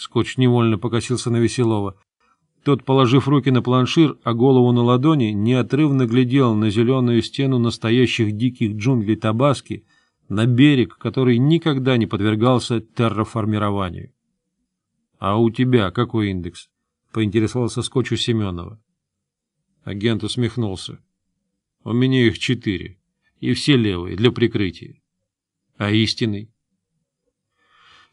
Скотч невольно покосился на Веселова. Тот, положив руки на планшир, а голову на ладони, неотрывно глядел на зеленую стену настоящих диких джунглей Табаски, на берег, который никогда не подвергался терраформированию. — А у тебя какой индекс? — поинтересовался Скотч у Семенова. Агент усмехнулся. — У меня их четыре, и все левые, для прикрытия. — А истинный?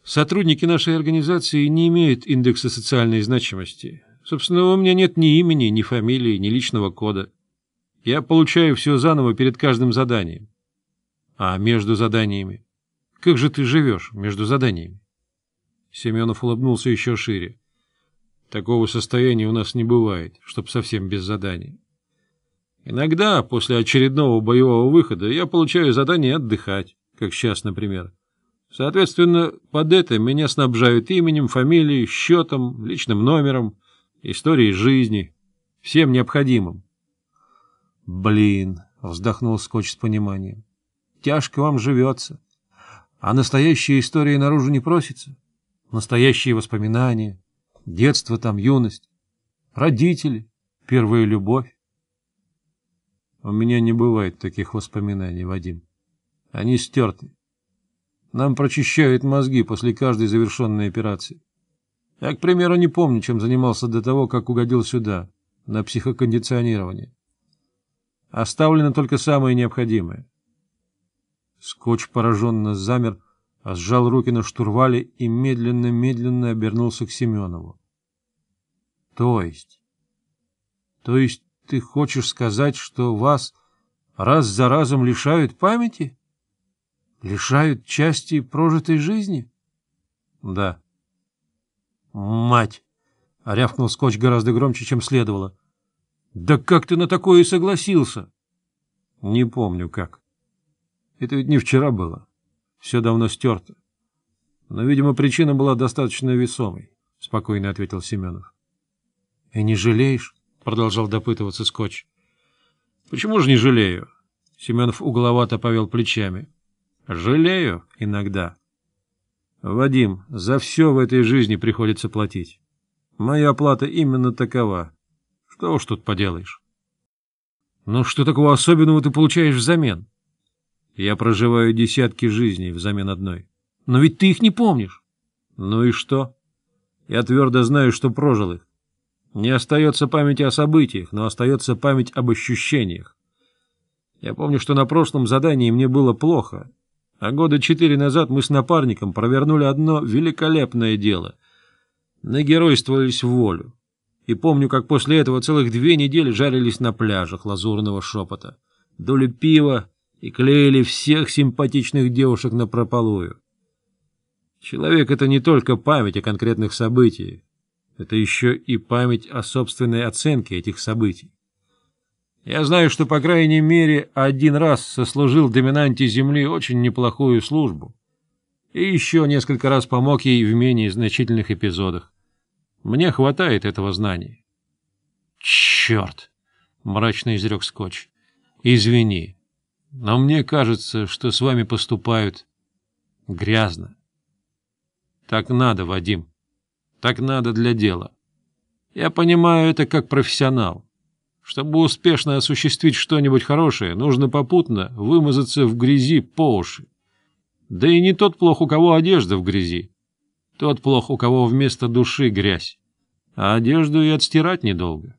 Сотрудники нашей организации не имеют индекса социальной значимости. Собственно, у меня нет ни имени, ни фамилии, ни личного кода. Я получаю все заново перед каждым заданием. А между заданиями? Как же ты живешь между заданиями? Семенов улыбнулся еще шире. Такого состояния у нас не бывает, чтоб совсем без заданий. Иногда, после очередного боевого выхода, я получаю задание отдыхать, как сейчас, например. Соответственно, под это меня снабжают именем, фамилией, счетом, личным номером, историей жизни, всем необходимым. «Блин!» — вздохнул Скотч с пониманием. «Тяжко вам живется. А настоящая история наружу не просится. Настоящие воспоминания, детство там, юность, родители, первая любовь. У меня не бывает таких воспоминаний, Вадим. Они стерты. Нам прочищают мозги после каждой завершенной операции. Я, к примеру, не помню, чем занимался до того, как угодил сюда, на психокондиционирование. Оставлено только самое необходимое. Скотч пораженно замер, а сжал руки на штурвале и медленно-медленно обернулся к Семенову. — То есть? — То есть ты хочешь сказать, что вас раз за разом лишают памяти? — лишают части прожитой жизни? — Да. — Мать! — рявкнул скотч гораздо громче, чем следовало. — Да как ты на такое и согласился? — Не помню как. Это ведь не вчера было. Все давно стерто. Но, видимо, причина была достаточно весомой, — спокойно ответил Семенов. — И не жалеешь? — продолжал допытываться скотч. — Почему же не жалею? — Семенов угловато повел плечами. — Жалею иногда. Вадим, за все в этой жизни приходится платить. Моя плата именно такова. Что уж тут поделаешь. Ну что такого особенного ты получаешь взамен? Я проживаю десятки жизней взамен одной. Но ведь ты их не помнишь. Ну и что? Я твердо знаю, что прожил их. Не остается памяти о событиях, но остается память об ощущениях. Я помню, что на прошлом задании мне было плохо, а года четыре назад мы с напарником провернули одно великолепное дело. Нагеройствовались в волю. И помню, как после этого целых две недели жарились на пляжах лазурного шепота. Дули пива и клеили всех симпатичных девушек на прополую. Человек — это не только память о конкретных событиях. Это еще и память о собственной оценке этих событий. Я знаю, что, по крайней мере, один раз сослужил доминанте Земли очень неплохую службу. И еще несколько раз помог ей в менее значительных эпизодах. Мне хватает этого знания. — Черт! — мрачно изрек Скотч. — Извини, но мне кажется, что с вами поступают грязно. — Так надо, Вадим. Так надо для дела. Я понимаю это как профессионал. Чтобы успешно осуществить что-нибудь хорошее, нужно попутно вымазаться в грязи по уши. Да и не тот плох, у кого одежда в грязи. Тот плох, у кого вместо души грязь. А одежду и отстирать недолго.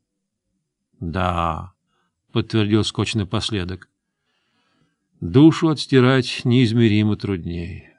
— Да, — подтвердил скотч напоследок. — Душу отстирать неизмеримо труднее.